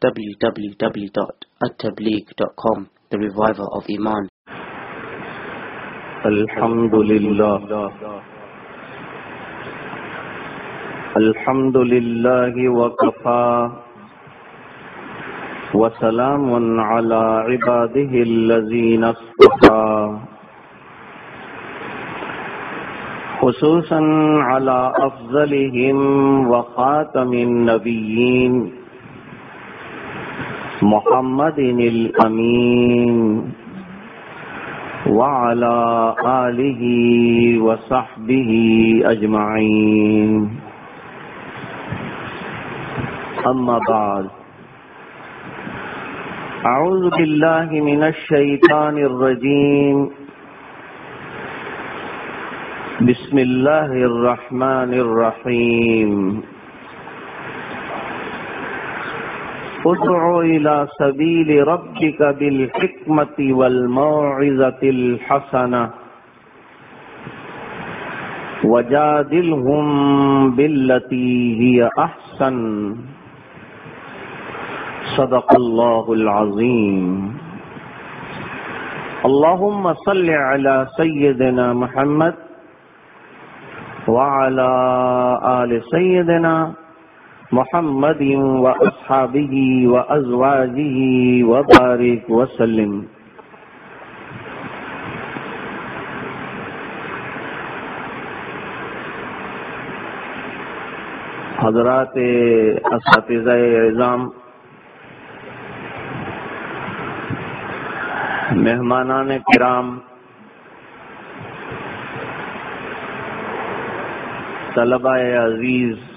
www.attableek.com The Reviver of Iman. الحمد لله الحمد لله وكفى وسلام على عباده الذين اصطفى خصوصا على أفضلهم وخاتم النبيين محمد الأمين وعلى آله وصحبه أجمعين. أما بعد، أعوذ بالله من الشيطان الرجيم. بسم الله الرحمن الرحيم. ادع إلى سبيل ربك بالحكمة والموعظة الحسنة. وجادلهم بالتي هي أحسن. صدق الله العظيم. اللهم صل على سيدنا محمد وعلى آل سيدنا محمد وأصحابه وأزواجه وبارك وسلم. حضرات اساتذہ اعظام مہمانان کرام طلبہ عزیز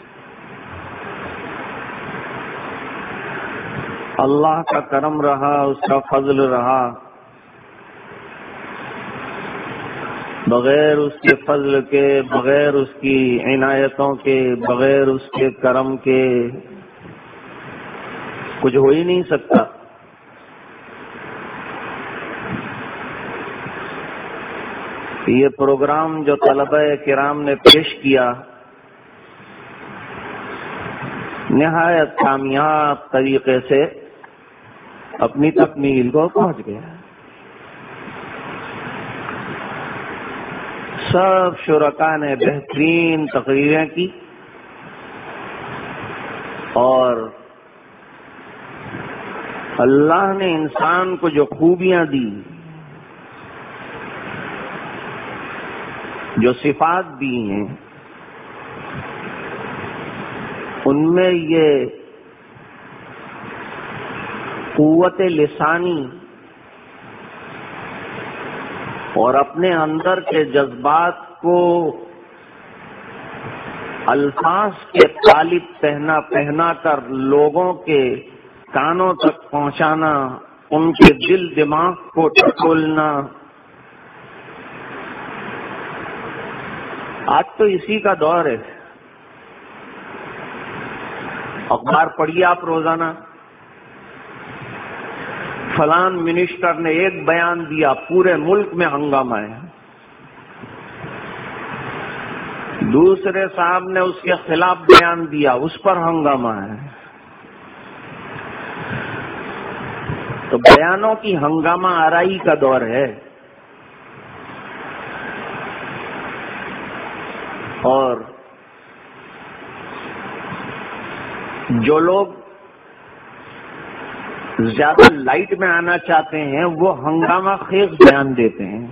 اللہ کا کرم رہا، اس کا فضل رہا۔ بغیر اس کے فضل کے، بغیر اس کی عنایتوں کے، بغیر اس کے کرم کے کچھ ہو ہی نہیں سکتا۔ یہ پروگرام جو طلبہ کرام نے پیش کیا، نہایت کامیاب طریقے سے اپنی تکمیل کو پہنچ گیا۔ سب شرکا نے بہترین تقریریں کی اور اللہ نے انسان کو جو خوبیاں دی، جو صفات دی ہیں، ان میں یہ قوت لسانی اور اپنے اندر کے جذبات کو الفاظ کے طالب پہنا پہنا کر لوگوں کے کانوں تک پہنچانا، ان کے دل دماغ کو ٹٹولنا آج تو اسی کا دور ہے۔ اخبار پڑھیے آپ روزانہ۔ فلان منسٹر نے ایک بیان دیا، پورے ملک میں ہنگامہ ہے۔ دوسرے صاحب نے اس کے خلاف بیان دیا، اس پر ہنگامہ ہے۔ تو بیانوں کی ہنگامہ آرائی کا دور ہے۔ اور جو لوگ زیادہ لائٹ میں آنا چاہتے ہیں، وہ ہنگامہ خیز بیان دیتے ہیں۔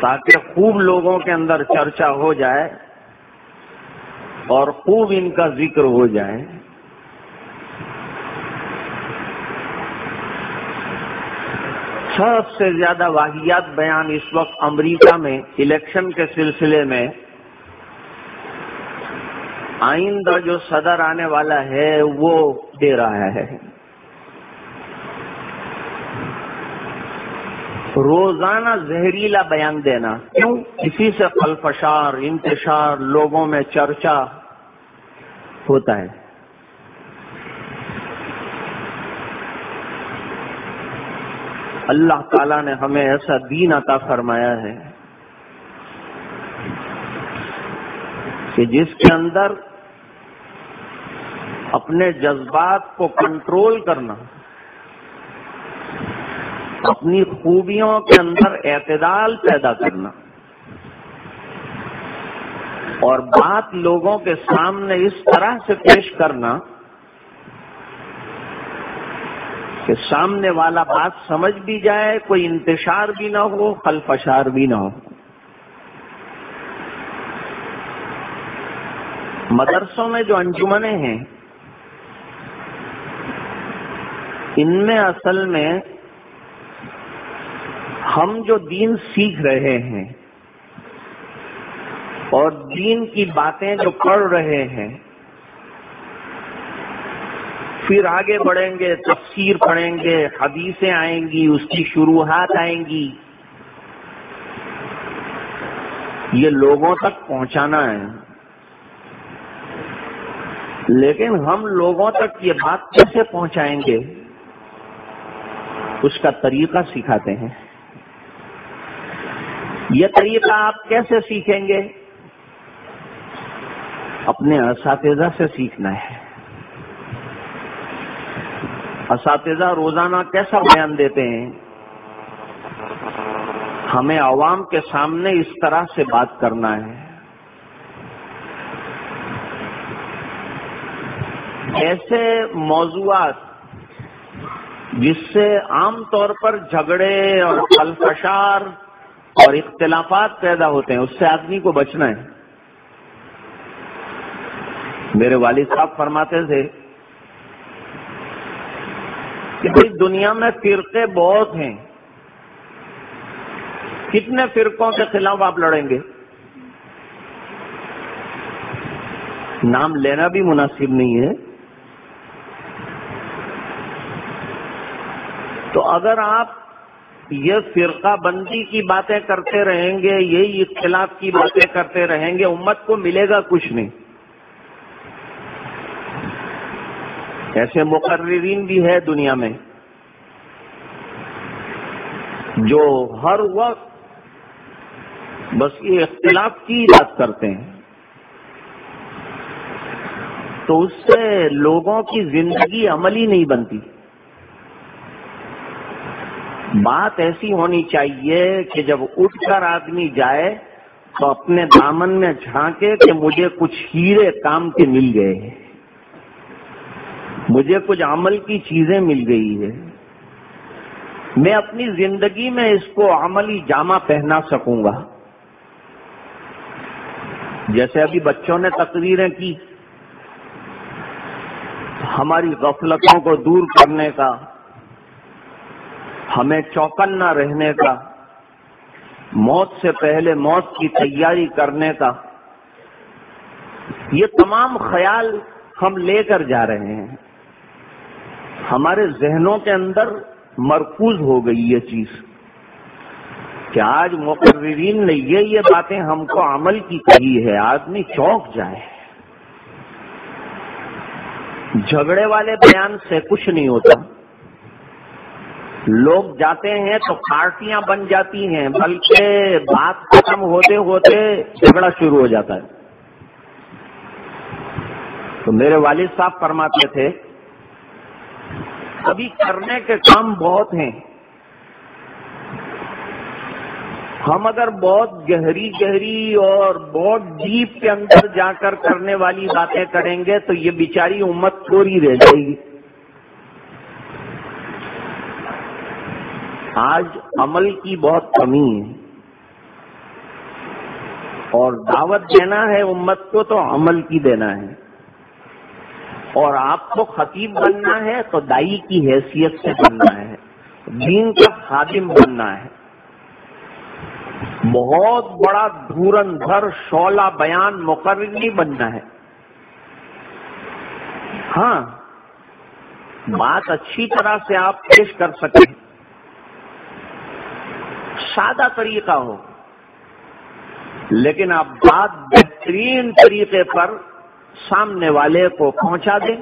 تاکہ خوب لوگوں کے اندر چرچا ہو جائے اور خوب ان کا ذکر ہو جائے۔ سب سے زیادہ واحیات بیان اس وقت امریکہ میں الیکشن کے سلسلے میں آئندہ جو صدر آنے والا ہے وہ دے رہا ہے۔ روزانہ زہریلا بیان دینا۔ کیوں؟ اسی سے فلفشار انتشار، لوگوں میں چرچا ہوتا ہے۔ اللہ تعالیٰ نے ہمیں ایسا دین عطا فرمایا ہے کہ جس کے اندر اپنے جذبات کو کنٹرول کرنا، اپنی خوبیوں کے اندر اعتدال پیدا کرنا، اور بات لوگوں کے سامنے اس طرح سے پیش کرنا کہ سامنے والا بات سمجھ بھی جائے، کوئی انتشار بھی نہ ہو، خلفشار بھی نہ ہو۔ مدرسوں میں جو انجمنیں ہیں ان میں اصل میں ہم جو دین سیکھ رہے ہیں اور دین کی باتیں جو پڑھ رہے ہیں، پھر آگے بڑھیں گے، تفسیر پڑھیں گے، حدیثیں آئیں گی، اس کی شروحات آئیں گی۔ یہ لوگوں تک پہنچانا ہے۔ لیکن ہم لوگوں تک یہ بات کیسے پہنچائیں گے؟ اس کا طریقہ سکھاتے ہیں۔ یہ طریقہ آپ کیسے سیکھیں گے؟ اپنے اساتذہ سے سیکھنا ہے۔ اساتذہ روزانہ کیسا بیان دیتے ہیں؟ ہمیں عوام کے سامنے اس طرح سے بات کرنا ہے۔ ایسے موضوعات جس سے عام طور پر جھگڑے اور الفشار اور اختلافات پیدا ہوتے ہیں، اس سے آدمی کو بچنا ہے۔ میرے والد صاحب فرماتے تھے کہ دنیا میں فرقے بہت ہیں۔ کتنے فرقوں کے خلاف آپ لڑیں گے؟ نام لینا بھی مناسب نہیں ہے۔ تو اگر آپ یہ فرقہ بندی کی باتیں کرتے رہیں گے، یہی اختلاف کی باتیں کرتے رہیں گے، امت کو ملے گا کچھ نہیں۔ ایسے مقررین بھی ہے دنیا میں جو ہر وقت بس یہ اختلاف کی بات کرتے ہیں۔ تو اس سے لوگوں کی زندگی عملی نہیں بنتی۔ بات ایسی ہونی چاہیے کہ جب اٹھ کر آدمی جائے تو اپنے دامن میں جھانکے کہ مجھے کچھ ہیرے کام کے مل گئے مجھے کچھ عمل کی چیزیں مل گئی ہے میں اپنی زندگی میں اس کو عملی جامہ پہنا سکوں گا۔ جیسے ابھی بچوں نے تقریریں کی۔ ہماری غفلتوں کو دور کرنے کا۔ ہمیں چوکن نہ رہنے کا، موت سے پہلے موت کی تیاری کرنے کا۔ یہ تمام خیال ہم لے کر جا رہے ہیں۔ ہمارے ذہنوں کے اندر مرکوز ہو گئی یہ چیز۔ کہ آج مقررین نے یہ یہ باتیں ہم کو عمل کی کہی ہے، آدمی چوک جائے۔ جھگڑے والے بیان سے کچھ نہیں ہوتا۔ لوگ جاتے ہیں تو پارٹیاں بن جاتی ہیں، بلکہ بات ختم ہوتے ہوتے جھگڑا شروع ہو جاتا ہے۔ تو میرے والد صاحب فرماتے تھے، ابھی کرنے کے کام بہت ہیں۔ ہم اگر بہت گہری گہری اور بہت ڈیپ کے اندر جا کر کرنے والی باتیں کریں گے تو یہ بیچاری امت تھوڑی رہ جائے گی۔ آج عمل کی بہت کمی ہے۔ اور دعوت دینا ہے امت کو تو عمل کی دینا ہے۔ اور آپ کو خطیب بننا ہے تو دائی کی حیثیت سے بننا ہے۔ دین کا خادم بننا ہے۔ بہت بڑا دھورن دھر شولہ بیان مقرر نہیں بننا ہے۔ ہاں بات اچھی طرح سے آپ پیش کر سکیں۔ سادہ طریقہ ہو۔ لیکن آپ بات بہترین طریقے پر سامنے والے کو پہنچا دیں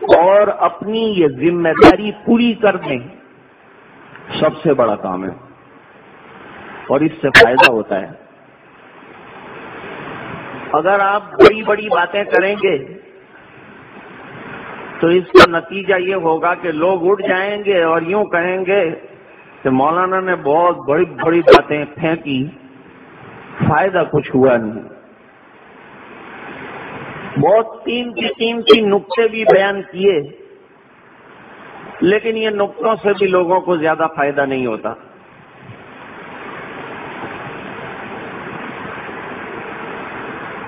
اور اپنی یہ ذمہ داری پوری کر دیں۔ سب سے بڑا کام ہے۔ اور اس سے فائدہ ہوتا ہے۔ اگر آپ بڑی بڑی باتیں کریں گے تو اس کا نتیجہ یہ ہوگا کہ لوگ اٹھ جائیں گے اور یوں کہیں گے کہ مولانا نے بہت بڑی بڑی باتیں پھینکی، فائدہ کچھ ہوا نہیں۔ بہت قیمتی قیمتی نقطے بھی بیان کیے، لیکن یہ نقطوں سے بھی لوگوں کو زیادہ فائدہ نہیں ہوتا۔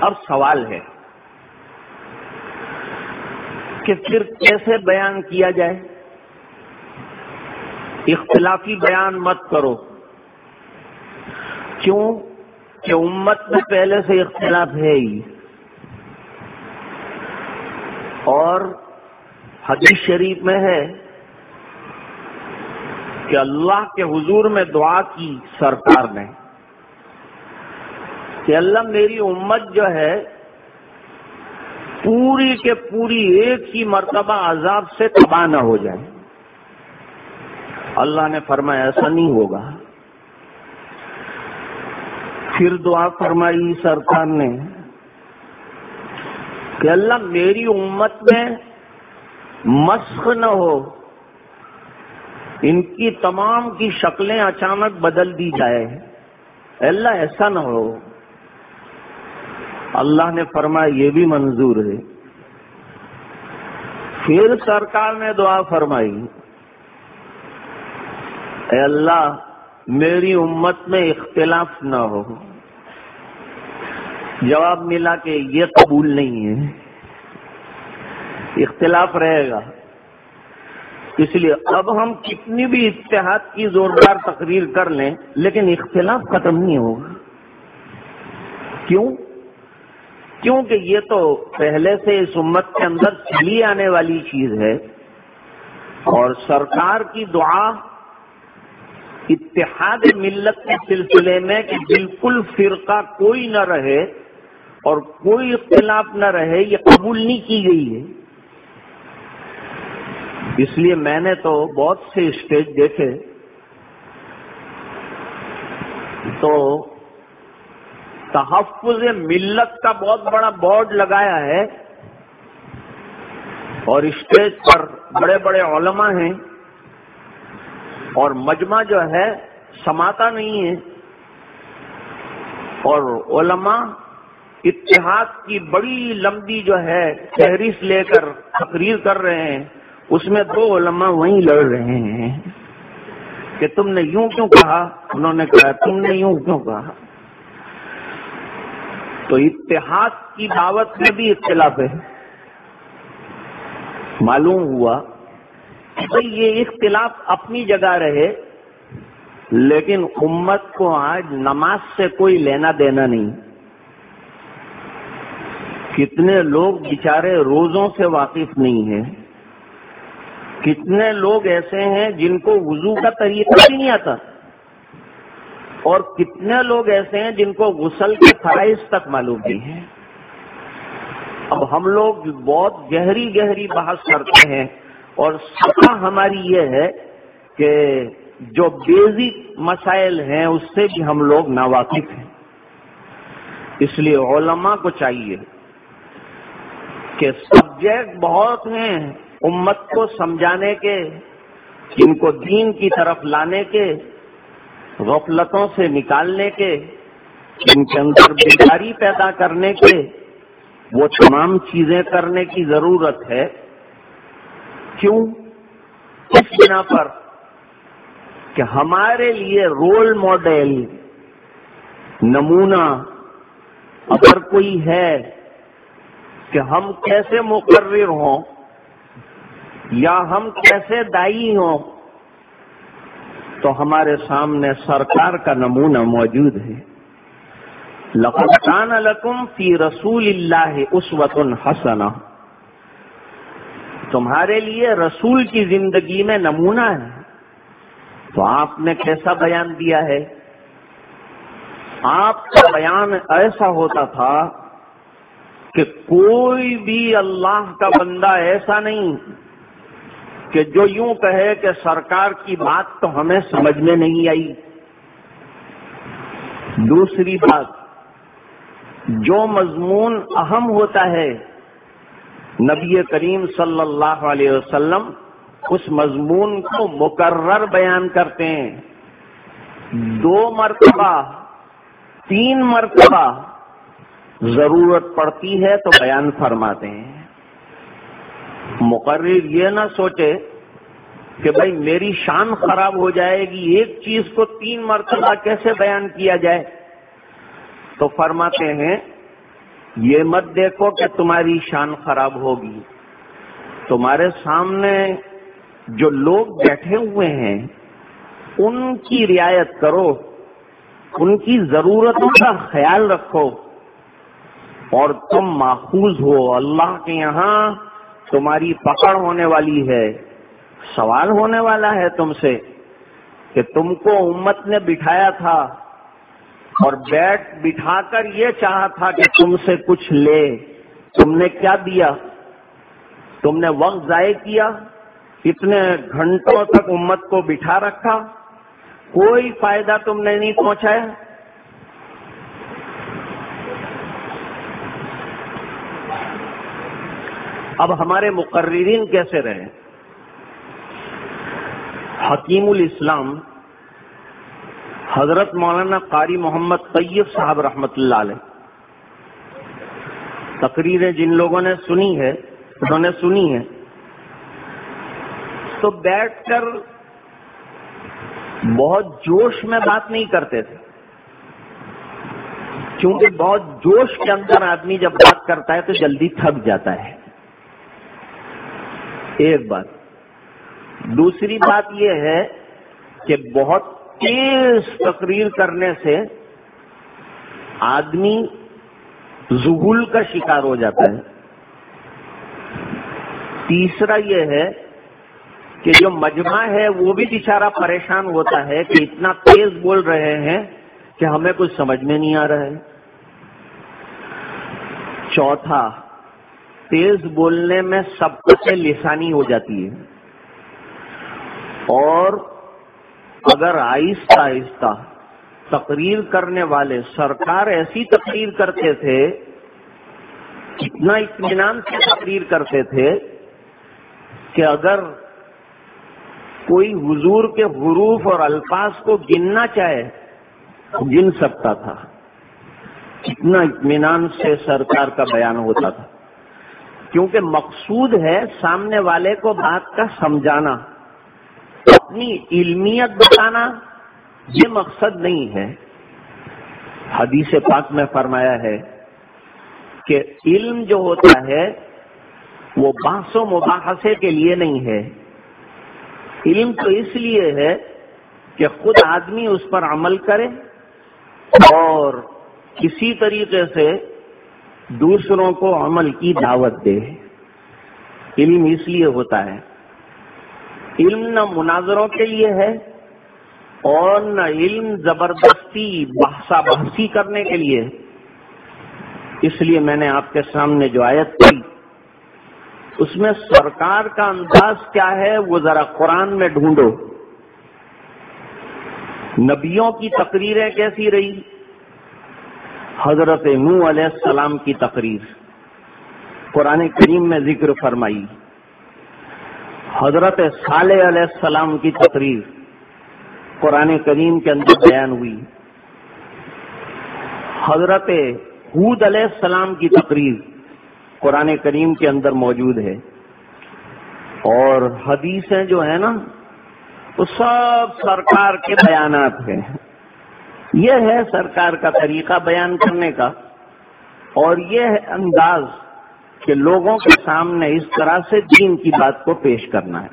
اب سوال ہے کہ پھر کیسے بیان کیا جائے؟ اختلافی بیان مت کرو۔ کیوں؟ کہ امت میں پہلے سے اختلاف ہے ہی۔ اور حدیث شریف میں ہے کہ اللہ کے حضور میں دعا کی سرکار نے۔ کہ اللہ میری امت جو ہے، پوری کے پوری ایک ہی مرتبہ عذاب سے تباہ نہ ہو جائے۔ اللہ نے فرمایا، ایسا نہیں ہوگا۔ پھر دعا فرمائی سرکار نے کہ اللہ میری امت میں مسخ نہ ہو۔ ان کی تمام کی شکلیں اچانک بدل دی جائے۔ اللہ، ایسا نہ ہو۔ اللہ نے فرمایا، یہ بھی منظور ہے۔ پھر سرکار نے دعا فرمائی۔ اے اللہ، میری امت میں اختلاف نہ ہو۔ جواب ملا کہ یہ قبول نہیں ہے۔ اختلاف رہے گا۔ اس لیے اب ہم کتنی بھی اتحاد کی زوردار تقریر کر لیں، لیکن اختلاف ختم نہیں ہوگا۔ کیوں؟ کیونکہ یہ تو پہلے سے اس امت کے اندر چلی آنے والی چیز ہے اور سرکار کی دعا اتحاد ملت کے سلسلے میں کہ بالکل فرقہ کوئی نہ رہے اور کوئی اختلاف نہ رہے، یہ قبول نہیں کی گئی ہے۔ اس لیے میں نے تو بہت سے اسٹیج دیکھے۔ تو تحفظ ملت کا بہت بڑا بورڈ لگایا ہے اور اسٹیج پر بڑے بڑے علماء ہیں۔ اور مجمع جو ہے، سماتا نہیں ہے۔ اور علماء اتحاد کی بڑی لمبی جو ہے فہرست لے کر تقریر کر رہے ہیں۔ اس میں دو علماء وہیں لڑ رہے ہیں۔ کہ تم نے یوں کیوں کہا؟ انہوں نے کہا، تم نے یوں کیوں کہا؟ تو اتحاد کی دعوت میں بھی اختلاف ہے۔ معلوم ہوا کہ یہ اختلاف اپنی جگہ رہے، لیکن امت کو آج نماز سے کوئی لینا دینا نہیں۔ کتنے لوگ بیچارے روزوں سے واقف نہیں ہیں۔ کتنے لوگ ایسے ہیں جن کو وضو کا طریقہ بھی نہیں آتا۔ اور کتنے لوگ ایسے ہیں جن کو غسل کے فرائض تک معلوم نہیں ہے اب ہم لوگ بہت گہری گہری بحث کرتے ہیں۔ اور سطح ہماری یہ ہے کہ جو بیزک مسائل ہیں، اس سے بھی ہم لوگ ناواقف ہیں۔ اس لیے علماء کو چاہیے کہ سبجیکٹ بہت ہیں امت کو سمجھانے کے، ان کو دین کی طرف لانے کے، غفلتوں سے نکالنے کے، ان کے اندر بیداری پیدا کرنے کے، وہ تمام چیزیں کرنے کی ضرورت ہے۔ کیوں اس بنا پر کہ ہمارے لیے رول ماڈل نمونہ اگر کوئی ہے کہ ہم کیسے مقرر ہوں یا ہم کیسے دائی ہوں، تو ہمارے سامنے سرکار کا نمونہ موجود ہے۔ لقان لکم فی رسول اللہ اس وطن حسنا تمہارے لیے رسول کی زندگی میں نمونہ ہے۔ تو آپ نے کیسا بیان دیا ہے؟ آپ کا بیان ایسا ہوتا تھا کہ کوئی بھی اللہ کا بندہ ایسا نہیں کہ جو یوں کہے کہ سرکار کی بات تو ہمیں سمجھ میں نہیں آئی۔ دوسری بات، جو مضمون اہم ہوتا ہے نبی کریم صلی اللہ علیہ وسلم اس مضمون کو مقرر بیان کرتے ہیں۔ دو مرتبہ، تین مرتبہ ضرورت پڑتی ہے تو بیان فرماتے ہیں۔ مقرر یہ نہ سوچے کہ بھائی میری شان خراب ہو جائے گی، ایک چیز کو تین مرتبہ کیسے بیان کیا جائے؟ تو فرماتے ہیں یہ مت دیکھو کہ تمہاری شان خراب ہوگی۔ تمہارے سامنے جو لوگ بیٹھے ہوئے ہیں، ان کی رعایت کرو، ان کی ضرورتوں کا خیال رکھو۔ اور تم ماخوذ ہو، اللہ کے یہاں تمہاری پکڑ ہونے والی ہے۔ سوال ہونے والا ہے تم سے کہ تم کو امت نے بٹھایا تھا۔ اور بیٹھ بٹھا کر یہ چاہا تھا کہ تم سے کچھ لے۔ تم نے کیا دیا؟ تم نے وقت ضائع کیا؟ اتنے گھنٹوں تک امت کو بٹھا رکھا؟ کوئی فائدہ تم نے نہیں پہنچایا؟ اب ہمارے مقررین کیسے رہے حکیم الاسلام حضرت مولانا قاری محمد طیب صاحب رحمت اللہ علیہ۔ تقریریں جن لوگوں نے سنی ہے، انہوں نے سنی ہے تو بیٹھ کر بہت جوش میں بات نہیں کرتے تھے۔ کیونکہ بہت جوش کے اندر آدمی جب بات کرتا ہے تو جلدی تھک جاتا ہے۔ ایک بات۔ دوسری بات یہ ہے کہ بہت تیز تقریر کرنے سے آدمی زغل کا شکار ہو جاتا ہے۔ تیسرا یہ ہے کہ جو مجمع ہے وہ بھی بیچارہ پریشان ہوتا ہے کہ اتنا تیز بول رہے ہیں کہ ہمیں کچھ سمجھ میں نہیں آ رہا ہے۔ چوتھا، تیز بولنے میں سب سے لسانی ہو جاتی ہے۔ اور اگر آہستہ آہستہ تقریر کرنے والے سرکار ایسی تقریر کرتے تھے، اتنا اطمینان سے تقریر کرتے تھے کہ اگر کوئی حضور کے حروف اور الفاظ کو گننا چاہے گن سکتا تھا۔ اتنا اطمینان سے سرکار کا بیان ہوتا تھا۔ کیونکہ مقصود ہے سامنے والے کو بات کا سمجھانا۔ اپنی علمیت بتانا یہ مقصد نہیں ہے۔ حدیث پاک میں فرمایا ہے کہ علم جو ہوتا ہے وہ بحث و مباحثے کے لیے نہیں ہے۔ علم تو اس لیے ہے کہ خود آدمی اس پر عمل کرے اور کسی طریقے سے دوسروں کو عمل کی دعوت دے۔ علم اس لیے ہوتا ہے علم نہ مناظروں کے لیے ہے اور نہ علم زبردستی بحثا بحثی کرنے کے لیے اس لیے میں نے آپ کے سامنے جو آیت کی اس میں سرکار کا انداز کیا ہے وہ ذرا قرآن میں ڈھونڈو۔ نبیوں کی تقریریں کیسی رہی؟ حضرت نو علیہ السلام کی تقریر۔ قرآن کریم میں ذکر فرمائی۔ حضرت صالح علیہ السلام کی تقریر قرآن کریم کے اندر بیان ہوئی۔ حضرت حود علیہ السلام کی تقریر قرآن کریم کے اندر موجود ہے۔ اور حدیثیں جو ہیں نا، وہ سب سرکار کے بیانات ہیں۔ یہ ہے سرکار کا طریقہ بیان کرنے کا۔ اور یہ ہے انداز کہ لوگوں کے سامنے اس طرح سے دین کی بات کو پیش کرنا ہے۔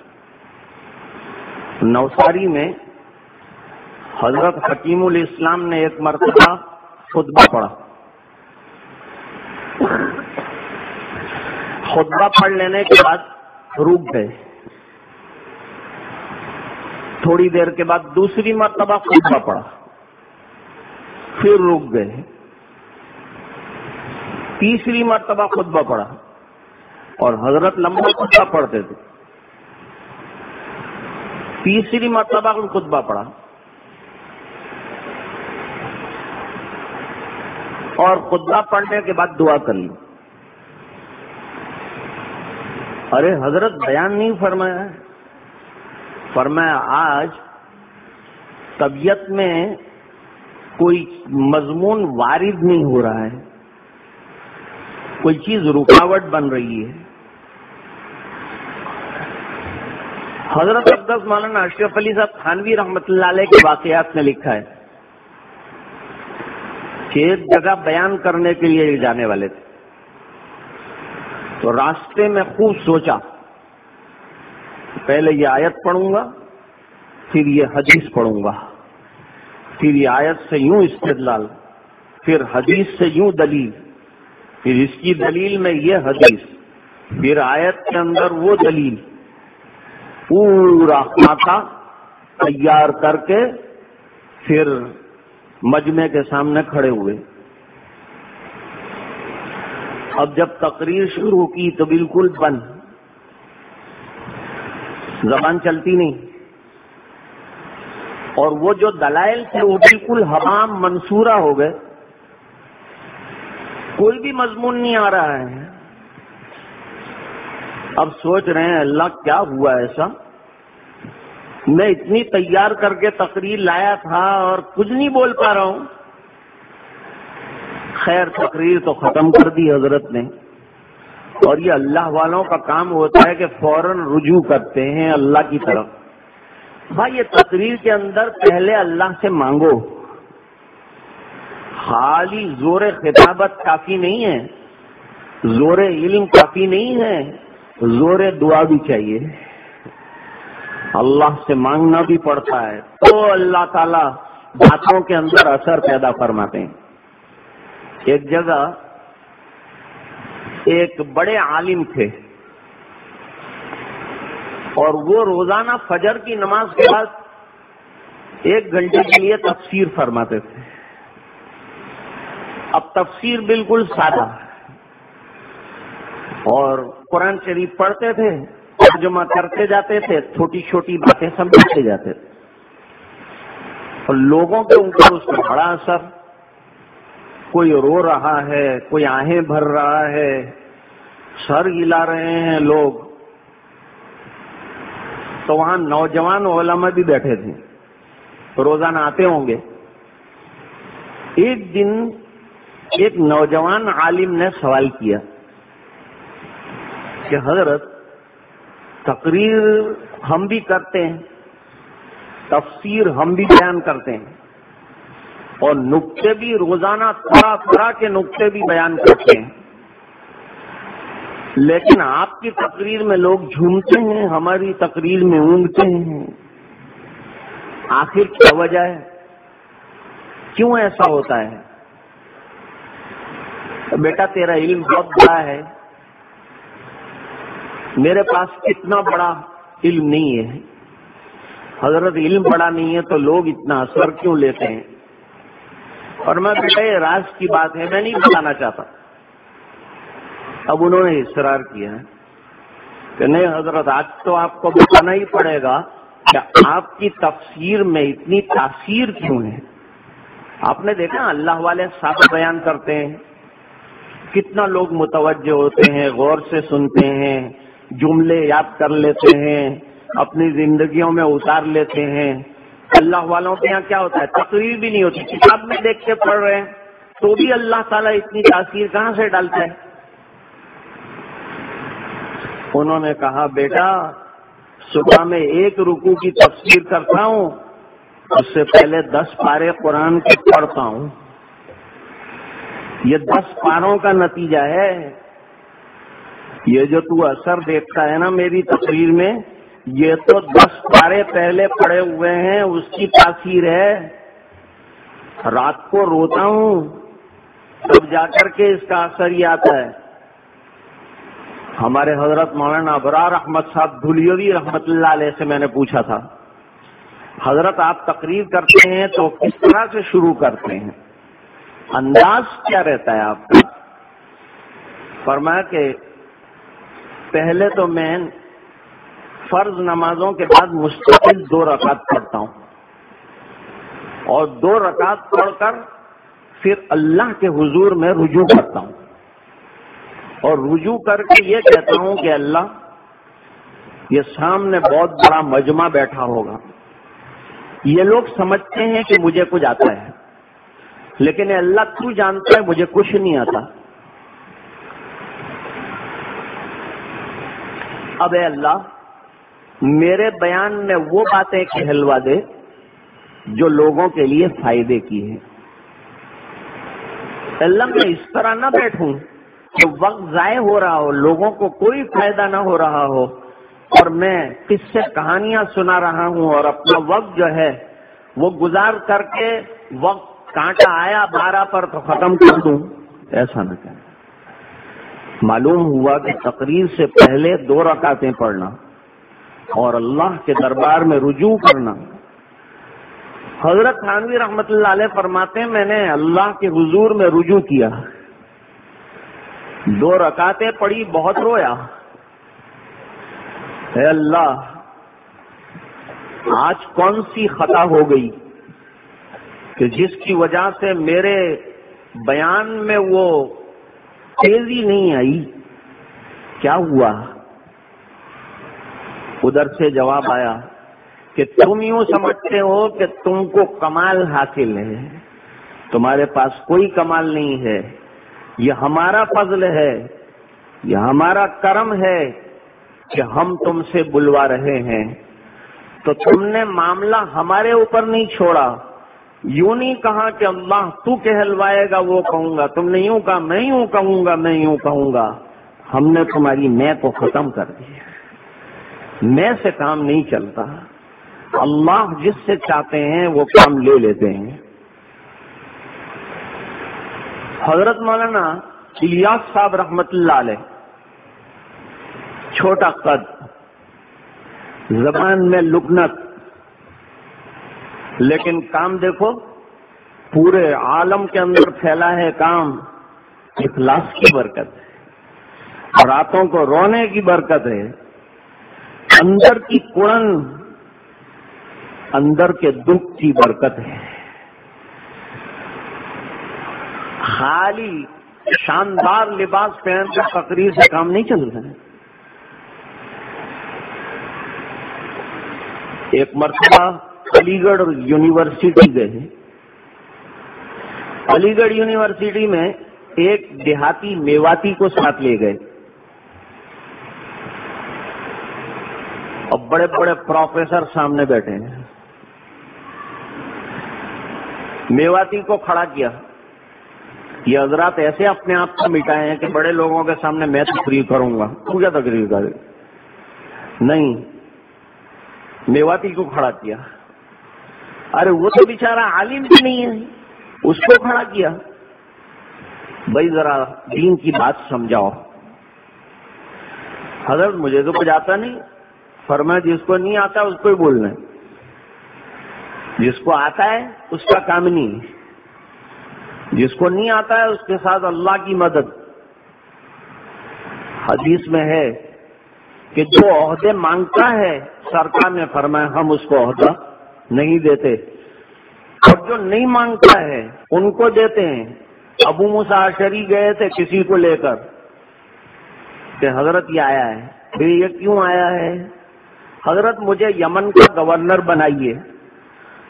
نوساری میں حضرت حکیم الاسلام نے ایک مرتبہ خطبہ پڑھا۔ خطبہ پڑھ لینے کے بعد رک گئے۔ تھوڑی دیر کے بعد دوسری مرتبہ خطبہ پڑھا۔ پھر رک گئے۔ تیسری مرتبہ خطبہ پڑھا۔ اور حضرت لمبا خطبہ پڑھتے تھے۔ تیسری مرتبہ خطبہ پڑھا۔ اور خطبہ پڑھنے کے بعد دعا کر لی ارے حضرت بیان نہیں فرمایا فرمایا آج طبیعت میں کوئی مضمون وارد نہیں ہو رہا ہے۔ کوئی چیز رکاوٹ بن رہی ہے۔ حضرت اقدس مولانا اشرف علی صاحب خانوی رحمت اللہ علیہ کے واقعات میں لکھا ہے کہ ایک جگہ بیان کرنے کے لیے جانے والے تھے۔ تو راستے میں خوب سوچا۔ پہلے یہ آیت پڑھوں گا، پھر یہ حدیث پڑھوں گا۔ پھر یہ آیت سے یوں استدلال، پھر حدیث سے یوں دلیل۔ پھر اس کی دلیل میں یہ حدیث، پھر آیت کے اندر وہ دلیل۔ پورا خاکہ تیار کر کے پھر مجمے کے سامنے کھڑے ہوئے۔ اب جب تقریر شروع کی تو بالکل بند۔ زبان چلتی نہیں۔ اور وہ جو دلائل تھے وہ بالکل حمام منصورہ ہو گئے۔ کوئی بھی مضمون نہیں آ رہا ہے۔ اب سوچ رہے ہیں اللہ کیا ہوا ایسا؟ میں اتنی تیار کر کے تقریر لایا تھا اور کچھ نہیں بول پا رہا ہوں۔ خیر، تقریر تو ختم کر دی حضرت نے۔ اور یہ اللہ والوں کا کام ہوتا ہے کہ فوراً رجوع کرتے ہیں اللہ کی طرف۔ بھائی، یہ تقریر کے اندر پہلے اللہ سے مانگو۔ خالی زور خطابت کافی نہیں ہے۔ زور علم کافی نہیں ہے۔ زور دعا بھی چاہیے۔ اللہ سے مانگنا بھی پڑتا ہے تو اللہ تعالی باتوں کے اندر اثر پیدا فرماتے ہیں۔ ایک جگہ ایک بڑے عالم تھے اور وہ روزانہ فجر کی نماز کے بعد ایک گھنٹے کے لیے تفسیر فرماتے تھے۔ اب تفسیر بالکل سادہ اور قرآن شریف پڑھتے تھے۔ ترجمہ کرتے جاتے تھے، چھوٹی چھوٹی باتیں سمجھتے جاتے تھے۔ اور لوگوں کے اوپر اس کا بڑا اثر، کوئی رو رہا ہے، کوئی آہیں بھر رہا ہے، سر ہلا رہے ہیں لوگ۔ تو وہاں نوجوان علماء بھی بیٹھے تھے۔ روزانہ آتے ہوں گے۔ ایک دن ایک نوجوان عالم نے سوال کیا کہ حضرت تقریر ہم بھی کرتے ہیں، تفسیر ہم بھی بیان کرتے ہیں، اور نقطے بھی روزانہ طرح طرح کے نقطے بھی بیان کرتے ہیں۔ لیکن آپ کی تقریر میں لوگ جھومتے ہیں، ہماری تقریر میں اونگتے ہیں۔ آخر کیا وجہ ہے؟ کیوں ایسا ہوتا ہے؟ بیٹا تیرا علم بہت بڑا ہے۔ میرے پاس اتنا بڑا علم نہیں ہے۔ حضرت علم بڑا نہیں ہے تو لوگ اتنا اثر کیوں لیتے ہیں؟ اور میں بیٹا یہ راز کی بات ہے، میں نہیں بتانا چاہتا۔ اب انہوں نے اصرار کیا ہے۔ کہ نہیں حضرت، آج تو آپ کو بتانا ہی پڑے گا کہ آپ کی تفسیر میں اتنی تاثیر کیوں ہے؟ آپ نے دیکھا، اللہ والے ساتھ بیان کرتے ہیں۔ کتنا لوگ متوجہ ہوتے ہیں، غور سے سنتے ہیں۔ جملے یاد کر لیتے ہیں، اپنی زندگیوں میں اتار لیتے ہیں۔ اللہ والوں کے یہاں کیا ہوتا ہے؟ تقریر بھی نہیں ہوتی۔ کتاب میں دیکھ کے پڑھ رہے ہیں۔ تو بھی اللہ تعالیٰ اتنی تاثیر کہاں سے ڈالتا ہے؟ انہوں نے کہا، بیٹا، صبح میں ایک رکو کی تفسیر کرتا ہوں، اس سے پہلے دس پارے قرآن کے پڑھتا ہوں۔ یہ دس پاروں کا نتیجہ ہے۔ یہ جو تو اثر دیکھتا ہے نا میری تقریر میں، یہ تو دس پارے پہلے پڑے ہوئے ہیں، اس کی تاثیر ہے۔ رات کو روتا ہوں، تب جا کر کے اس کا اثر ہی آتا ہے۔ ہمارے حضرت مولانا ابرار احمد صاحب دھلیوی رحمت اللہ علیہ سے میں نے پوچھا تھا، حضرت آپ تقریر کرتے ہیں تو کس طرح سے شروع کرتے ہیں؟ انداز کیا رہتا ہے آپ کا؟ فرمایا کہ پہلے تو میں فرض نمازوں کے بعد مستقل دو رکعت پڑھتا ہوں۔ اور دو رکعت پڑھ کر پھر اللہ کے حضور میں رجوع کرتا ہوں۔ اور رجوع کر کے یہ کہتا ہوں کہ اللہ، یہ سامنے بہت بڑا مجمع بیٹھا ہوگا۔ یہ لوگ سمجھتے ہیں کہ مجھے کچھ آتا ہے، لیکن اللہ تو جانتا ہے مجھے کچھ نہیں آتا؟ اب اے اللہ، میرے بیان میں وہ باتیں کہلوا دے جو لوگوں کے لیے فائدے کی ہے اللہ، میں اس طرح نہ بیٹھوں کہ وقت ضائع ہو رہا ہو، لوگوں کو کوئی فائدہ نہ ہو رہا ہو، اور میں کس سے کہانیاں سنا رہا ہوں اور اپنا وقت جو ہے وہ گزار کر کے وقت کانٹا آیا بارہ پر تو ختم کر دوں۔ ایسا نہ کہ معلوم ہوا کہ تقریر سے پہلے دو رکعتیں پڑھنا اور اللہ کے دربار میں رجوع کرنا۔ حضرت خانوی رحمت اللہ علیہ فرماتے ہیں، میں نے اللہ کے حضور میں رجوع کیا۔ دو رکعتیں پڑھی، بہت رویا۔ اے اللہ، آج کون سی خطا ہو گئی کہ جس کی وجہ سے میرے بیان میں وہ تیزی نہیں آئی۔ کیا ہوا؟ ادھر سے جواب آیا کہ تم یوں سمجھتے ہو کہ تم کو کمال حاصل ہے۔ تمہارے پاس کوئی کمال نہیں ہے۔ یہ ہمارا فضل ہے۔ یہ ہمارا کرم ہے کہ ہم تم سے بلوا رہے ہیں۔ تو تم نے معاملہ ہمارے اوپر نہیں چھوڑا۔ یوں نہیں کہا کہ اللہ تو کہلوائے گا، وہ کہوں گا۔ تم نے یوں کہا، میں یوں کہوں گا، میں یوں کہوں گا۔ ہم نے تمہاری میں کو ختم کر دیا میں سے کام نہیں چلتا۔ اللہ جس سے چاہتے ہیں، وہ کام لے لیتے ہیں۔ حضرت مولانا الیاس صاحب رحمت اللہ علیہ، چھوٹا قد، زبان میں لکنت لیکن کام دیکھو، پورے عالم کے اندر پھیلا ہے کام، اخلاص کی برکت ہے۔ راتوں کو رونے کی برکت ہے۔ اندر کی کڑن اندر کے دکھ کی برکت ہے۔ خالی شاندار لباس پہن کر تقریر سے کام نہیں چل رہا ہے۔ ایک مرتبہ علی گڑھ یونیورسٹی گئے علی گڑھ یونیورسٹی میں ایک دیہاتی میواتی کو ساتھ لے گئے۔ اور بڑے بڑے پروفیسر سامنے بیٹھے ہیں۔ میواتی کو کھڑا کیا۔ یہ حضرات ایسے اپنے آپ کو مٹائے ہیں کہ بڑے لوگوں کے سامنے میں تقریر کروں گا۔ تو کیا تقریر کرے؟ نہیں۔ میواتی کو کھڑا کیا۔ ارے وہ تو بیچارہ عالم بھی نہیں ہے۔ اس کو کھڑا کیا۔ بھائی ذرا دین کی بات سمجھاؤ۔ حضرت مجھے تو کچھ آتا نہیں۔ فرمایا جس کو نہیں آتا اس کو ہی بولنا ہے جس کو آتا ہے اس کا کام نہیں۔ جس کو نہیں آتا ہے اس کے ساتھ اللہ کی مدد۔ حدیث میں ہے کہ جو عہدے مانگتا ہے سرکار نے فرمایا ہم اس کو عہدہ نہیں دیتے۔ اور جو نہیں مانگتا ہے، ان کو دیتے ہیں۔ ابو مساشری گئے تھے کسی کو لے کر۔ کہ حضرت یہ آیا ہے۔ پھر یہ کیوں آیا ہے؟ حضرت مجھے یمن کا گورنر بنائیے۔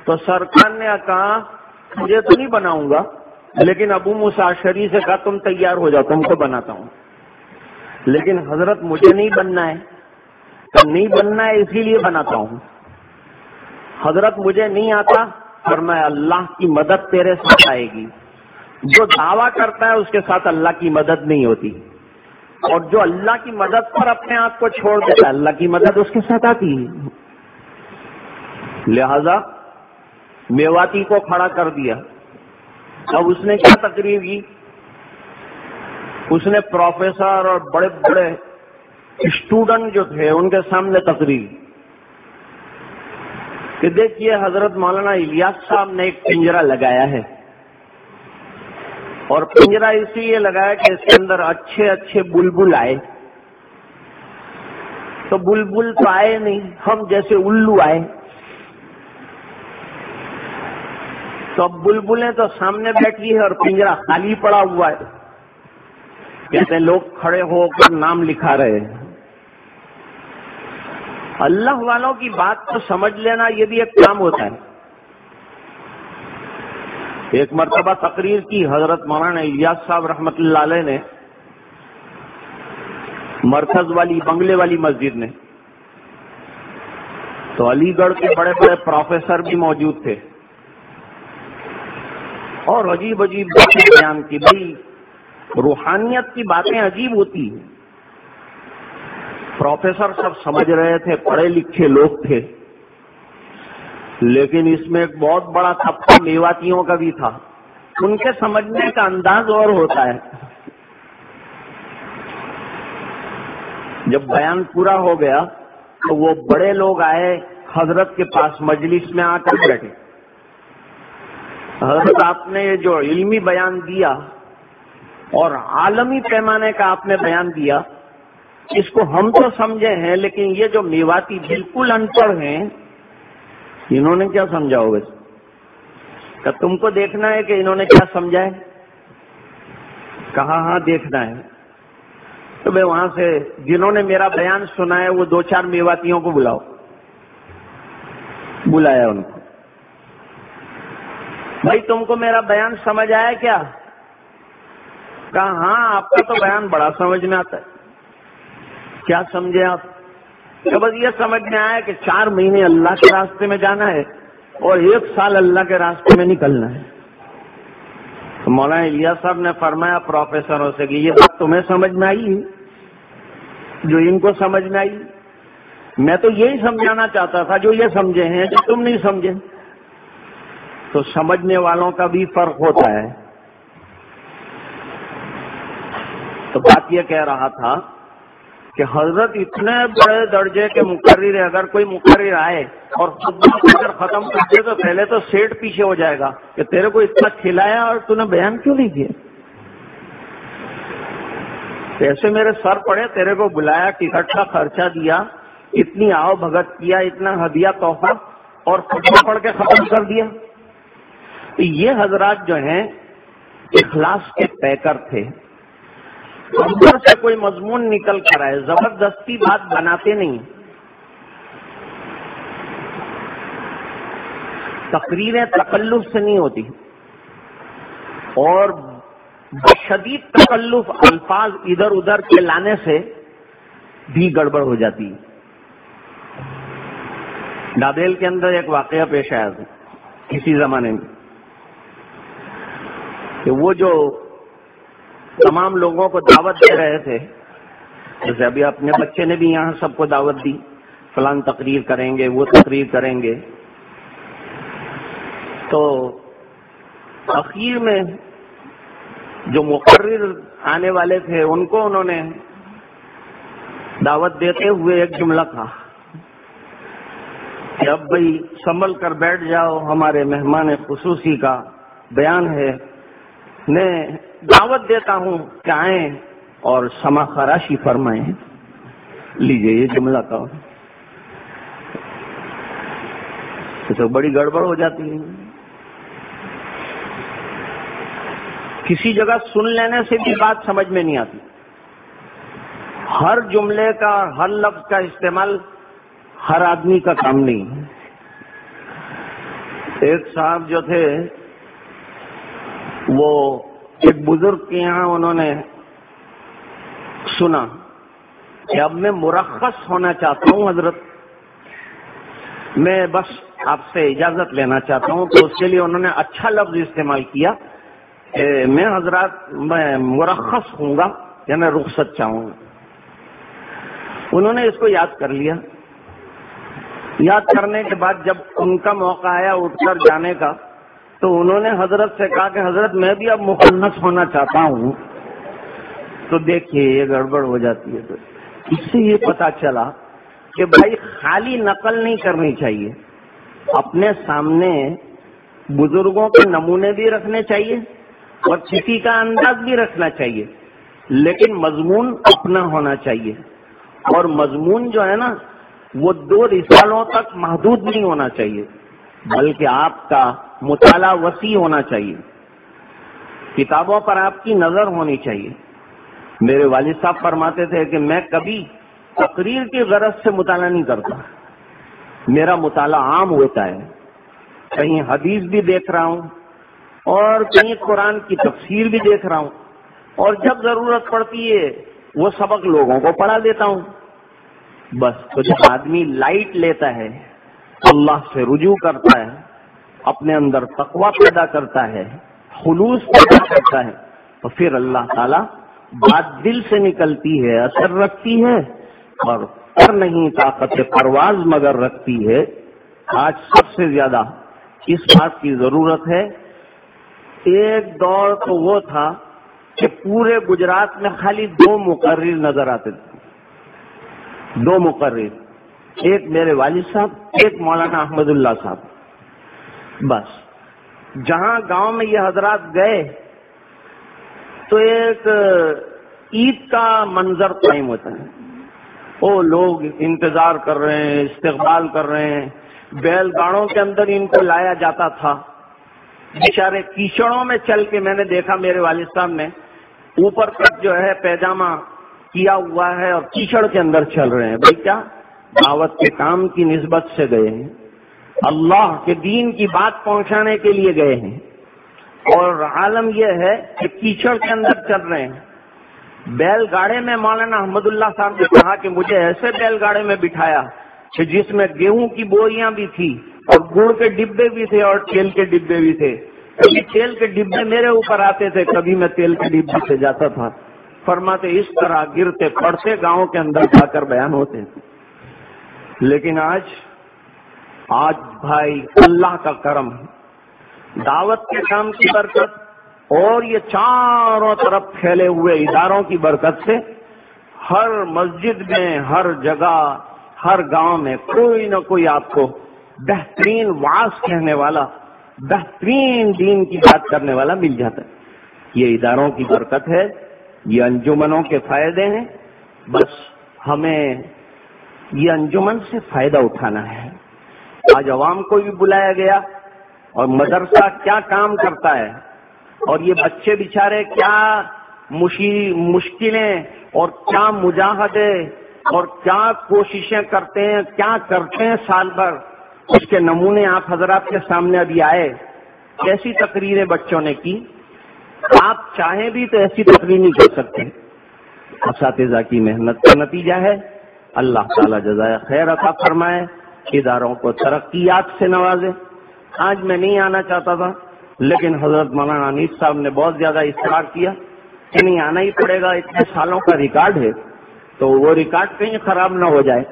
تو سرکار نے کہا، مجھے تو نہیں بناؤں گا، لیکن ابو مساشری سے کہا، تم تیار ہو جاؤ، تم کو بناتا ہوں۔ لیکن حضرت مجھے نہیں بننا ہے۔ تو نہیں بننا ہے، اسی لیے بناتا ہوں۔ حضرت مجھے نہیں آتا اور میں اللہ کی مدد تیرے ساتھ آئے گی۔ جو دعویٰ کرتا ہے اس کے ساتھ اللہ کی مدد نہیں ہوتی۔ اور جو اللہ کی مدد پر اپنے آپ کو چھوڑ دیتا ہے، اللہ کی مدد اس کے ساتھ آتی ہے۔ لہذا میواتی کو کھڑا کر دیا۔ اب اس نے کیا تقریر کی؟ اس نے پروفیسر اور بڑے بڑے اسٹوڈنٹ جو تھے، ان کے سامنے تقریر کہ دیکھیے حضرت مولانا الیاس صاحب نے ایک پنجرا لگایا ہے اور پنجرا اسی لیے لگایا کہ اس کے اندر اچھے اچھے بلبل آئے تو بلبل تو آئے نہیں، ہم جیسے الو آئے۔ تو اب بلبلیں تو سامنے بیٹھی ہے اور پنجرا خالی پڑا ہوا ہے۔ کہتے لوگ کھڑے ہو کر نام لکھا رہے ہیں۔ اللہ والوں کی بات کو سمجھ لینا یہ بھی ایک کام ہوتا ہے۔ ایک مرتبہ تقریر کی حضرت مولانا الیاس صاحب رحمت اللہ علیہ نے مرکز والی بنگلے والی مسجد نے تو علی گڑھ کے بڑے بڑے پروفیسر بھی موجود تھے۔ اور عجیب عجیب باتیں بیان کی۔ بھائی، روحانیت کی باتیں عجیب ہوتی ہیں۔ پروفیسر سب سمجھ رہے تھے، پڑھے لکھے لوگ تھے۔ لیکن اس میں ایک بہت بڑا طبقہ میواتیوں کا بھی تھا۔ ان کے سمجھنے کا انداز اور ہوتا ہے۔ جب بیان پورا ہو گیا، تو وہ بڑے لوگ آئے حضرت کے پاس مجلس میں آ کر بیٹھے۔ حضرت، آپ نے جو علمی بیان دیا اور عالمی پیمانے کا آپ نے بیان دیا اس کو ہم تو سمجھے ہیں، لیکن یہ جو میواتی بالکل ان پڑھ ہیں، انہوں نے کیا سمجھا ہوگا کہ تم کو دیکھنا ہے کہ انہوں نے کیا سمجھا ہے؟ کہاں ہاں دیکھنا ہے؟ تو میں وہاں سے جنہوں نے میرا بیان سنا ہے، وہ دو چار میواتیوں کو بلاؤ۔ بلایا ان کو۔ بھائی، تم کو میرا بیان سمجھ آیا کیا؟ کہا ہاں آپ کا تو بیان بڑا سمجھ میں آتا ہے۔ کیا سمجھے آپ؟ کہ بس یہ سمجھ میں آیا کہ چار مہینے اللہ کے راستے میں جانا ہے اور ایک سال اللہ کے راستے میں نکلنا ہے۔ مولانا الیا صاحب نے فرمایا پروفیسروں سے کہ یہ بات تمہیں سمجھ میں آئی جو ان کو سمجھ میں آئی، میں تو یہی سمجھانا چاہتا تھا جو یہ سمجھے ہیں، جو تم نہیں سمجھے۔ تو سمجھنے والوں کا بھی فرق ہوتا ہے۔ تو بات یہ کہہ رہا تھا کہ حضرت اتنے بڑے درجے کے مقرر اگر کوئی مقرر آئے اور خود اگر ختم کر دے تو پہلے تو سیٹ پیچھے ہو جائے گا کہ تیرے کو اتنا کھلایا اور تو نے بیان کیوں نہیں کیا؟ پیسے میرے سر پڑے، تیرے کو بلایا، ٹکٹ کا خرچہ دیا، اتنی آؤ بھگت کیا، اتنا ہدیہ تحفہ اور خود پڑھ کے ختم کر دیا۔ تو یہ حضرات جو ہیں، اخلاص کے پیکر تھے۔ اندر سے کوئی مضمون نکل کر آئے، زبردستی بات بناتے نہیں۔ تقریریں تکلف سے نہیں ہوتی۔ اور شدید تکلف الفاظ ادھر ادھر کے لانے سے بھی گڑبڑ ہو جاتی۔ ہے ڈابیل کے اندر ایک واقعہ پیش آیا تھا کسی زمانے میں کہ وہ جو تمام لوگوں کو دعوت دے رہے تھے جیسے ابھی اپنے بچے نے بھی یہاں سب کو دعوت دی، فلان تقریر کریں گے، وہ تقریر کریں گے۔ تو اخیر میں جو مقرر آنے والے تھے، ان کو انہوں نے دعوت دیتے ہوئے ایک جملہ تھا کہ اب بھائی سنبھل کر بیٹھ جاؤ، ہمارے مہمان خصوصی کا بیان ہے۔ میں دعوت دیتا ہوں کہ آئیں اور سما خراشی فرمائیں۔ لیجیے یہ جملہ کا تو بڑی گڑبڑ ہو جاتی ہے۔ کسی جگہ سن لینے سے بھی بات سمجھ میں نہیں آتی۔ ہر جملے کا، ہر لفظ کا استعمال ہر آدمی کا کام نہیں۔ ایک صاحب جو تھے وہ ایک بزرگ کے یہاں انہوں نے سنا کہ اب میں مرخص ہونا چاہتا ہوں حضرت۔ میں بس آپ سے اجازت لینا چاہتا ہوں تو اس کے لیے انہوں نے اچھا لفظ استعمال کیا کہ میں حضرات، میں مرخص ہوں گا یا میں رخصت چاہوں۔ گا انہوں نے اس کو یاد کر لیا۔ یاد کرنے کے بعد جب ان کا موقع آیا اٹھ کر جانے کا تو انہوں نے حضرت سے کہا کہ حضرت میں بھی اب مقنس ہونا چاہتا ہوں۔ تو دیکھیے یہ گڑبڑ ہو جاتی ہے تو اس سے یہ پتا چلا کہ بھائی خالی نقل نہیں کرنی چاہیے۔ اپنے سامنے بزرگوں کے نمونے بھی رکھنے چاہیے اور کسی کا انداز بھی رکھنا چاہیے۔ لیکن مضمون اپنا ہونا چاہیے۔ اور مضمون جو ہے نا، وہ دو رسالوں تک محدود نہیں ہونا چاہیے۔ بلکہ آپ کا مطالعہ وسیع ہونا چاہیے۔ کتابوں پر آپ کی نظر ہونی چاہیے۔ میرے والد صاحب فرماتے تھے کہ میں کبھی تقریر کی غرض سے مطالعہ نہیں کرتا۔ میرا مطالعہ عام ہوتا ہے۔ کہیں حدیث بھی دیکھ رہا ہوں اور کہیں قرآن کی تفسیر بھی دیکھ رہا ہوں۔ اور جب ضرورت پڑتی ہے، وہ سبق لوگوں کو پڑھا دیتا ہوں۔ بس تو جب آدمی لائٹ لیتا ہے، اللہ سے رجوع کرتا ہے۔ اپنے اندر تقوی پیدا کرتا ہے، خلوص پیدا کرتا ہے، تو پھر اللہ تعالی بات دل سے نکلتی ہے، اثر رکھتی ہے اور پر نہیں طاقت پرواز مگر رکھتی ہے۔ آج سب سے زیادہ اس بات کی ضرورت ہے۔ ایک دور تو وہ تھا کہ پورے گجرات میں خالی دو مقرر نظر آتے تھے۔ دو مقرر، ایک میرے والد صاحب، ایک مولانا احمد اللہ صاحب۔ بس۔ جہاں گاؤں میں یہ حضرات گئے، تو ایک عید کا منظر قائم ہوتا ہے۔ وہ لوگ انتظار کر رہے ہیں، استقبال کر رہے ہیں۔ بیل گاڑوں کے اندر ان کو لایا جاتا تھا۔ بیچارے کیچڑوں میں چل کے میں نے دیکھا، میرے والد صاحب نے اوپر تک جو ہے پیجامہ کیا ہوا ہے اور کیچڑ کے اندر چل رہے ہیں۔ بھائی کیا؟ دعوت کے کام کی نسبت سے گئے ہیں۔ اللہ کے دین کی بات پہنچانے کے لیے گئے ہیں۔ اور عالم یہ ہے کہ کیچڑ کے اندر چل رہے ہیں۔ بیل گاڑے میں مولانا احمد اللہ صاحب نے کہا کہ مجھے ایسے بیل گاڑے میں بٹھایا کہ جس میں گیہوں کی بوریاں بھی تھی اور گڑ کے ڈبے بھی تھے اور تیل کے ڈبے بھی تھے۔ کبھی تیل کے ڈبے میرے اوپر آتے تھے، کبھی میں تیل کے ڈبے سے جاتا تھا۔ فرماتے اس طرح گرتے پڑتے گاؤں کے اندر جا کر بیان ہوتے لیکن آج آج بھائی اللہ کا کرم دعوت کے کام کی برکت اور یہ چاروں طرف پھیلے ہوئے اداروں کی برکت سے ہر مسجد میں، ہر جگہ، ہر گاؤں میں کوئی نہ کوئی آپ کو بہترین واس کہنے والا، بہترین دین کی بات کرنے والا مل جاتا ہے۔ یہ اداروں کی برکت ہے، یہ انجمنوں کے فائدے ہیں۔ بس ہمیں یہ انجمن سے فائدہ اٹھانا ہے۔ آج عوام کو بھی بلایا گیا اور مدرسہ کیا کام کرتا ہے اور یہ بچے بچارے کیا مشکلیں اور کیا مجاہدے اور کیا کوششیں کرتے ہیں، کیا کرتے ہیں سال بھر؟ اس کے نمونے آپ حضرات کے سامنے ابھی آئے۔ کیسی تقریریں بچوں نے کی؟ آپ چاہیں بھی تو ایسی تقریر نہیں کر سکتے۔ اساتذہ کی محنت کا نتیجہ ہے۔ اللہ تعالی جزائے خیر عطا فرمائے۔ اداروں کو ترقیات سے نوازے۔ آج میں نہیں آنا چاہتا تھا، لیکن حضرت مولانا انیس صاحب نے بہت زیادہ اصرار کیا کہ نہیں آنا ہی پڑے گا، اتنے سالوں کا ریکارڈ ہے۔ تو وہ ریکارڈ کہیں خراب نہ ہو جائے۔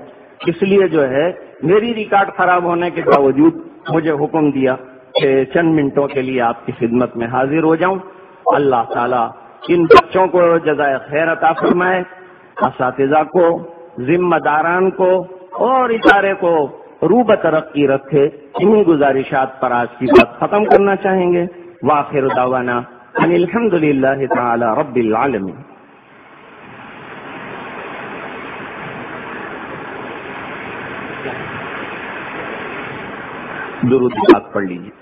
اس لیے جو ہے، میری ریکارڈ خراب ہونے کے باوجود مجھے حکم دیا کہ چند منٹوں کے لیے آپ کی خدمت میں حاضر ہو جاؤں۔ اللہ تعالیٰ ان بچوں کو جزائے خیر عطا فرمائے، اساتذہ کو، ذمہ داران کو اور ادارے کو روب ترقی رکھے انہیں گزارشات پر آج کی بات ختم کرنا چاہیں گے۔ واخر دعوانا ان الحمد للہ تعالی رب العالمین۔ درود بات پڑھ لیجیے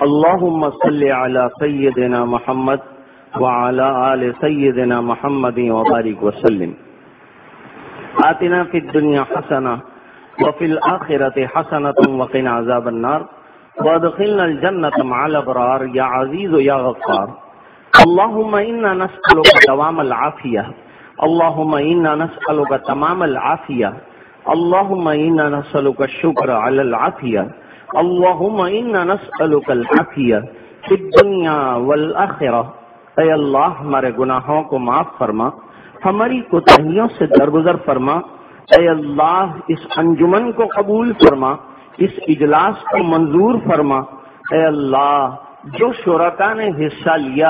اللهم صل على سيدنا محمد وعلى آل سيدنا محمد وبارك وسلم۔ آتنا في الدنيا حسنة وفي الآخرة حسنة وقنا عذاب النار وادخلنا الجنة مع الأبرار يا عزيز يا غفار. اللهم إنا نسألك دوام العافية اللهم إنا نسألك تمام العافية اللهم إنا نسألك الشكر على العافية اللهم إنا نسألك العافية في الدنيا والآخرة اے اللہ، ہمارے گناہوں کو معاف فرما. ہماری کوتاہیوں سے درگزر فرما، اے اللہ، اس انجمن کو قبول فرما، اس اجلاس کو منظور فرما۔ اے اللہ، جو شرکا نے حصہ لیا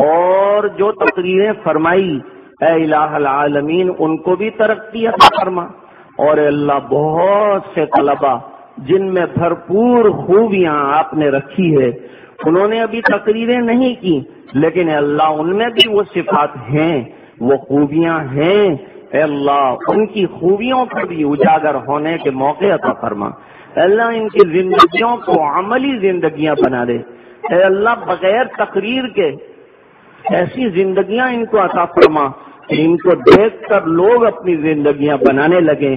اور جو تقریریں فرمائی، اے الہ العالمین، ان کو بھی ترقی عطا فرما۔ اور اللہ، بہت سے طلبا جن میں بھرپور خوبیاں آپ نے رکھی ہے انہوں نے ابھی تقریریں نہیں کی، لیکن اللہ، ان میں بھی وہ صفات ہیں۔ وہ خوبیاں ہیں۔ اے اللہ، ان کی خوبیوں پر بھی اجاگر ہونے کے موقع عطا فرما۔ اے اللہ ان کی زندگیوں کو عملی زندگیاں بنا دے۔ اے اللہ، بغیر تقریر کے ایسی زندگیاں ان کو عطا فرما کہ ان کو دیکھ کر لوگ اپنی زندگیاں بنانے لگے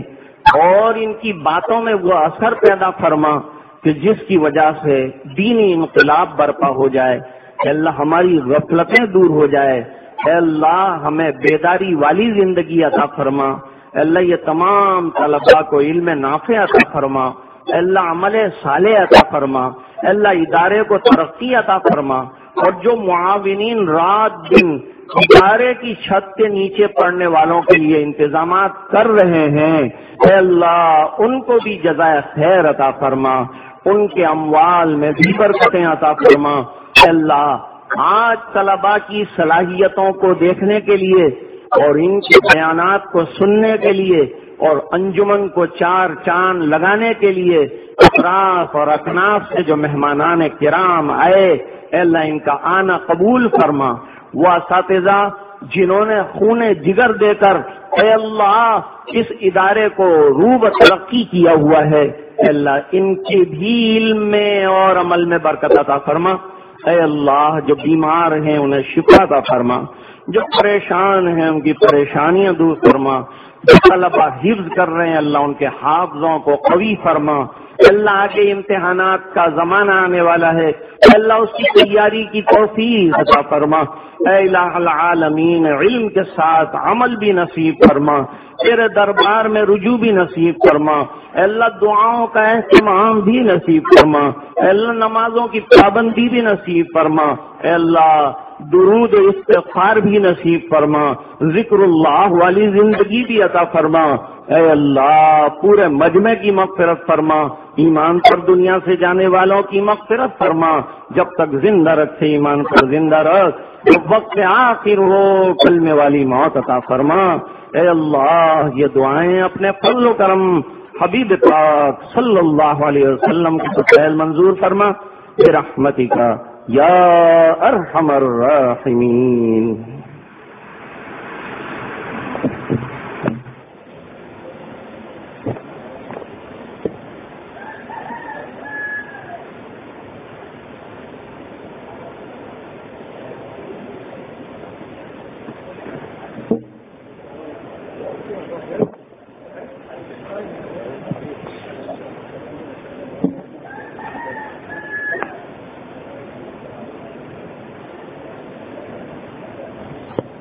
اور ان کی باتوں میں وہ اثر پیدا فرما کہ جس کی وجہ سے دینی انقلاب برپا ہو جائے۔ اے اللہ، ہماری غفلتیں دور ہو جائے۔ اے اللہ، ہمیں بیداری والی زندگی عطا فرما۔ اے اللہ، یہ تمام طلباء کو علم نافع عطا فرما۔ اے اللہ، عمل صالح عطا فرما۔ اے اللہ، ادارے کو ترقی عطا فرما۔ اور جو معاونین رات دن ادارے کی چھت کے نیچے پڑنے والوں کے لیے انتظامات کر رہے ہیں، اے اللہ، ان کو بھی جزائے خیر عطا فرما۔ ان کے اموال میں بھی برکتیں عطا فرما۔ اے اللہ آج طلبا کی صلاحیتوں کو دیکھنے کے لیے اور ان کے بیانات کو سننے کے لیے اور انجمن کو چار چاند لگانے کے لیے اطراف اور اکناف سے جو مہمانان کرام آئے، اے اللہ ان کا آنا قبول فرما۔ وہ اساتذہ جنہوں نے خون جگر دے کر اے اللہ اس ادارے کو روب ترقی کیا ہوا ہے، اے اللہ ان کے بھی علم میں اور عمل میں برکت عطا فرما۔ اے اللہ، جو بیمار ہیں انہیں شفا کا فرما، جو پریشان ہیں ان کی پریشانیاں دور فرما۔ طلبا حفظ کر رہے ہیں، اللہ ان کے حافظوں کو قوی فرما۔ اللہ آگے امتحانات کا زمانہ آنے والا ہے۔ اللہ اس کی تیاری کی توفیق عطا فرما۔ اے الہ العالمین، علم کے ساتھ عمل بھی نصیب فرما۔ تیرے دربار میں رجوع بھی نصیب فرما۔ اے اللہ، دعاؤں کا اہتمام بھی نصیب فرما۔ اے اللہ، نمازوں کی پابندی بھی نصیب فرما۔ اے اللہ درود استغفار بھی نصیب فرما، ذکر اللہ والی زندگی بھی عطا فرما۔ اے اللہ، پورے مجمع کی مغفرت فرما۔ ایمان پر دنیا سے جانے والوں کی مغفرت فرما۔ جب تک زندہ رکھے ایمان پر زندہ رکھ۔ جب وقت آخر ہو، کلمے والی موت عطا فرما۔ اے اللہ، یہ دعائیں اپنے فضل و کرم حبیب پاک صلی اللہ علیہ وسلم کی پہل منظور فرما۔ رحمتی کا یا ارحم الراحمین۔